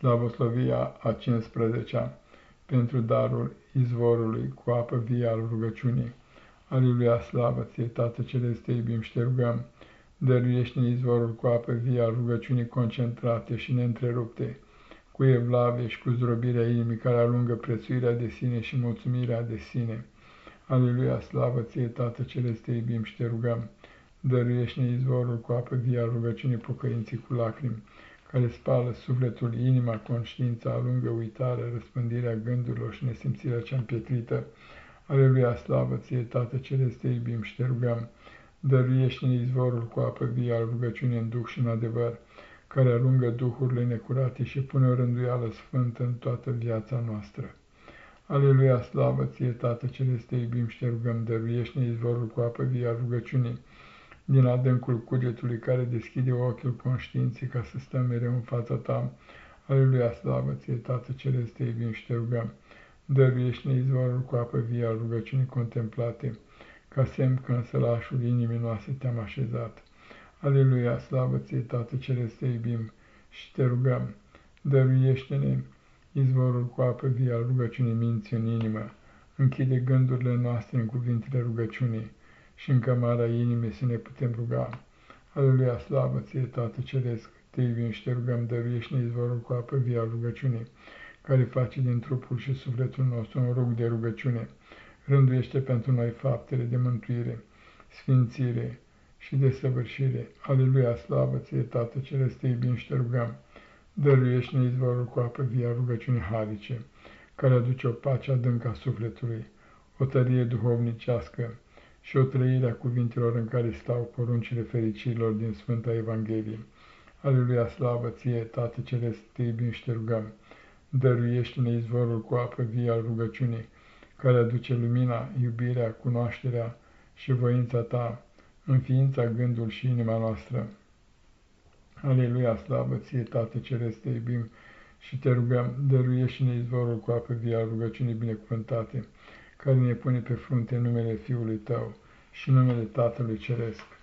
Slavoslovia a 15-a, pentru darul izvorului cu apă vie al rugăciunii. Aleluia, slavă ție, Tată Celeste, te iubim și te rugăm, dăruiește-ne izvorul cu apă vie al rugăciunii concentrate și neîntrerupte, cu evlavie și cu zdrobirea inimii care alungă prețuirea de sine și mulțumirea de sine. Aleluia, slavă ție, Tată Celeste, te iubim și te rugăm, dăruiește-ne izvorul cu apă vie al rugăciunii pocăinții cu lacrimi, care spală sufletul, inima, conștiința, alungă uitarea, răspândirea gândurilor și nesimțirea cea împietrită. Aleluia, slavă ție, Tată Celeste, iubim și te rugăm, dăruiește-ne izvorul cu apă vie al rugăciunii în duh și în adevăr, care alungă duhurile necurate și pune o rânduială sfântă în toată viața noastră. Aleluia, slavă ție, Tată Celeste, iubim și te rugăm, dăruiește-ne izvorul cu apă vie al rugăciunii, din adâncul cugetului care deschide ochiul conștiinței ca să stăm mereu în fața ta. Aleluia, slavă ție, Tată Celeste, iubim și te rugăm. Dăruiește-ne izvorul cu apă vie al rugăciunii contemplate, ca semn că în sălașul inimii noastre te-am așezat. Aleluia, slavă ție, Tată Celeste, iubim și te rugăm. Dăruiește-ne izvorul cu apă vie al rugăciunii minții în inimă. Închide gândurile noastre în cuvintele rugăciunii și în cămara inimii să ne putem ruga. Aleluia, slavă ție, Tată Ceresc, te iubim și te rugăm, dăruiește-ne izvorul cu apă vie al rugăciunii, care face din trupul și sufletul nostru un rug de rugăciune. Rânduiește pentru noi faptele de mântuire, sfințire și de săvârșire. Aleluia, slavă ție, Tată Ceresc, te iubim și te rugăm, dăruiește-ne izvorul cu apă vie al rugăciunii harice, care aduce o pace adâncă a sufletului, o tărie duhovnicească, și o trăire a cuvintelor în care stau poruncile fericirilor din Sfânta Evanghelie. Aleluia, slavă ție, Tată Celest, te iubim și te rugăm. Dăruiește-ne izvorul cu apă vie al rugăciunii, care aduce lumina, iubirea, cunoașterea și voința ta în ființa, gândul și inima noastră. Aleluia, slavă ție, Tată Celest, te iubim și te rugăm, dăruiește-ne izvorul cu apă vie al rugăciunii binecuvântate, care ne pune pe frunte numele Fiului Tău și numele Tatălui Ceresc.